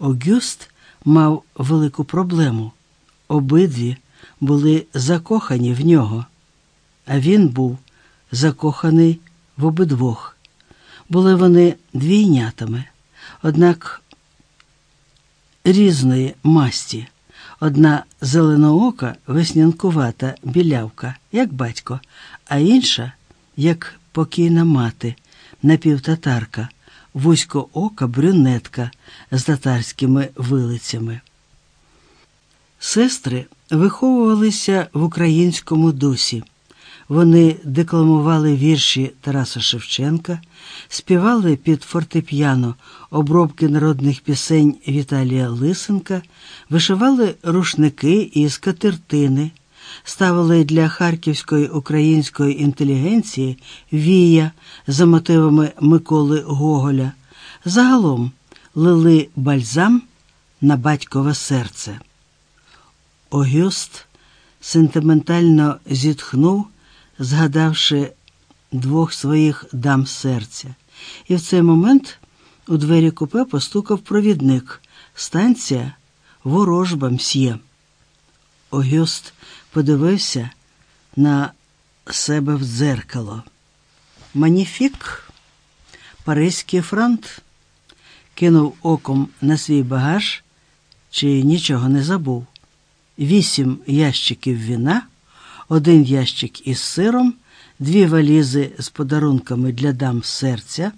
Огюст мав велику проблему. Обидві були закохані в нього, а він був закоханий в обидвох. Були вони двійнятами, однак різної масті. Одна зеленоока, веснянкувата білявка, як батько, а інша, як покійна мати, напівтатарка, вузькоока брюнетка з татарськими вилицями. Сестри виховувалися в українському дусі. Вони декламували вірші Тараса Шевченка, співали під фортепіано обробки народних пісень Віталія Лисенка, вишивали рушники і скатертини, ставили для харківської української інтелігенції вія за мотивами Миколи Гоголя, загалом лили бальзам на батькове серце. Огюст сентиментально зітхнув, згадавши двох своїх дам серця, і в цей момент у двері купе постукав провідник. Станція ворожба мсьє. Огюст подивився на себе в дзеркало. Magnifique, Паризький франт, кинув оком на свій багаж, чи нічого не забув. Вісім ящиків вина, один ящик із сиром, дві валізи з подарунками для дам серця,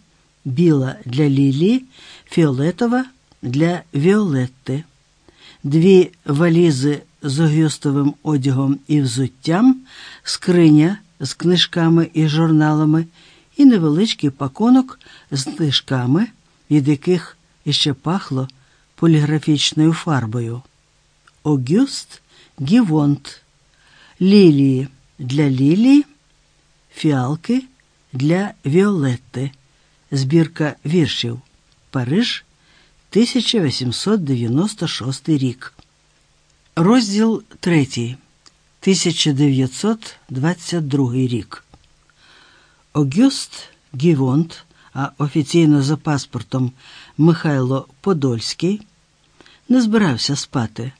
біла для Лілі, фіолетова для Віолетти, дві валізи з огюстовим одягом і взуттям, скриня з книжками і журналами, і невеличкий пакунок з книжками, від яких іще пахло поліграфічною фарбою. Огюст Гівонт, лілії для лілії, фіалки для Віолетти, збірка віршів Париж, 1896 рік. Розділ 3. 1922 рік. Огюст Гівонт, а офіційно за паспортом Михайло Подольський, не збирався спати.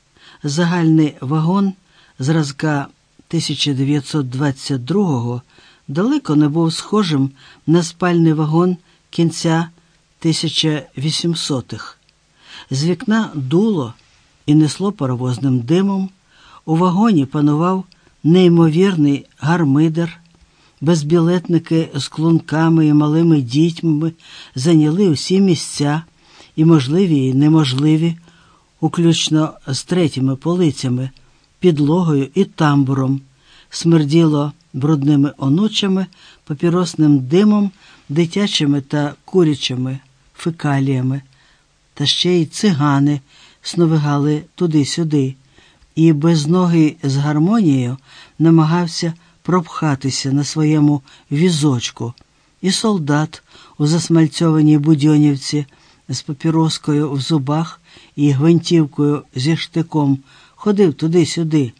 Загальний вагон зразка 1922-го далеко не був схожим на спальний вагон кінця 1800-х. З вікна дуло і несло паровозним димом. У вагоні панував неймовірний гармидер. Безбілетники з клунками і малими дітьми зайняли усі місця, і можливі, і неможливі, уключно з третіми полицями, підлогою і тамбуром, смерділо брудними онучами, папіросним димом, дитячими та курячими фекаліями, та ще й цигани сновигали туди-сюди, і безногий з гармонією намагався пропхатися на своєму візочку, і солдат у засмальцьованій будьонівці з папіроскою в зубах і гвинтівкою зі штиком ходив туди-сюди,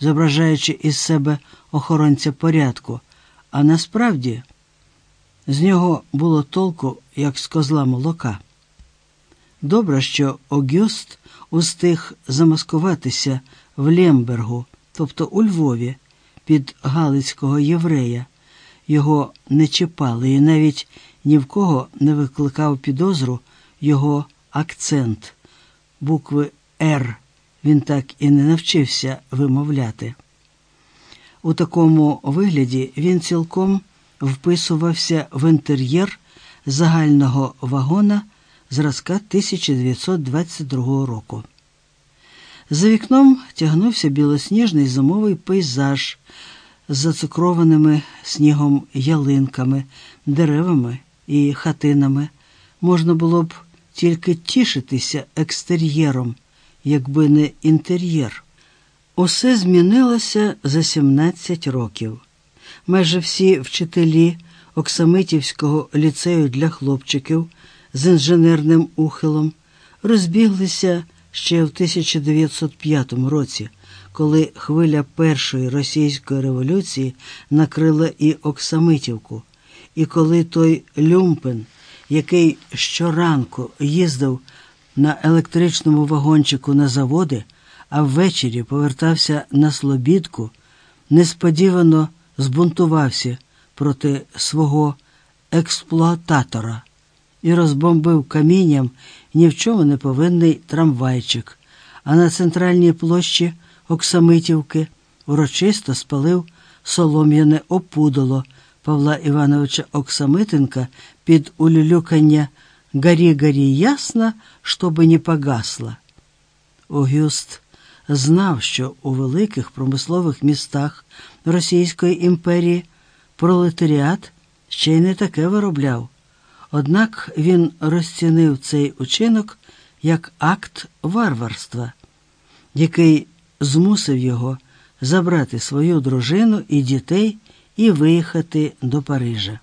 зображаючи із себе охоронця порядку, а насправді з нього було толку, як з козла молока. Добре, що Огюст устиг замаскуватися в Лембергу, тобто у Львові, під Галицького єврея. Його не чіпали і навіть ні в кого не викликав підозру його акцент. Букви Р він так і не навчився вимовляти. У такому вигляді він цілком вписувався в інтер'єр загального вагона зразка 1922 року. За вікном тягнувся білосніжний зимовий пейзаж з зацукрованими снігом ялинками, деревами і хатинами. Можна було б тільки тішитися екстер'єром, якби не інтер'єр. Усе змінилося за 17 років. Майже всі вчителі Оксамитівського ліцею для хлопчиків з інженерним ухилом розбіглися ще в 1905 році, коли хвиля першої російської революції накрила і Оксамитівку, і коли той Люмпен, який щоранку їздив на електричному вагончику на заводи, а ввечері повертався на Слобідку, несподівано збунтувався проти свого експлуататора і розбомбив камінням ні в чому не повинний трамвайчик, а на центральній площі Оксамитівки урочисто спалив солом'яне опудоло Павла Івановича Оксамитенка під улюлюкання «Горі, горі, ясно, щоби не погасло». Огюст знав, що у великих промислових містах Російської імперії пролетаріат ще й не таке виробляв. Однак він розцінив цей учинок як акт варварства, який змусив його забрати свою дружину і дітей і виїхати до Парижа.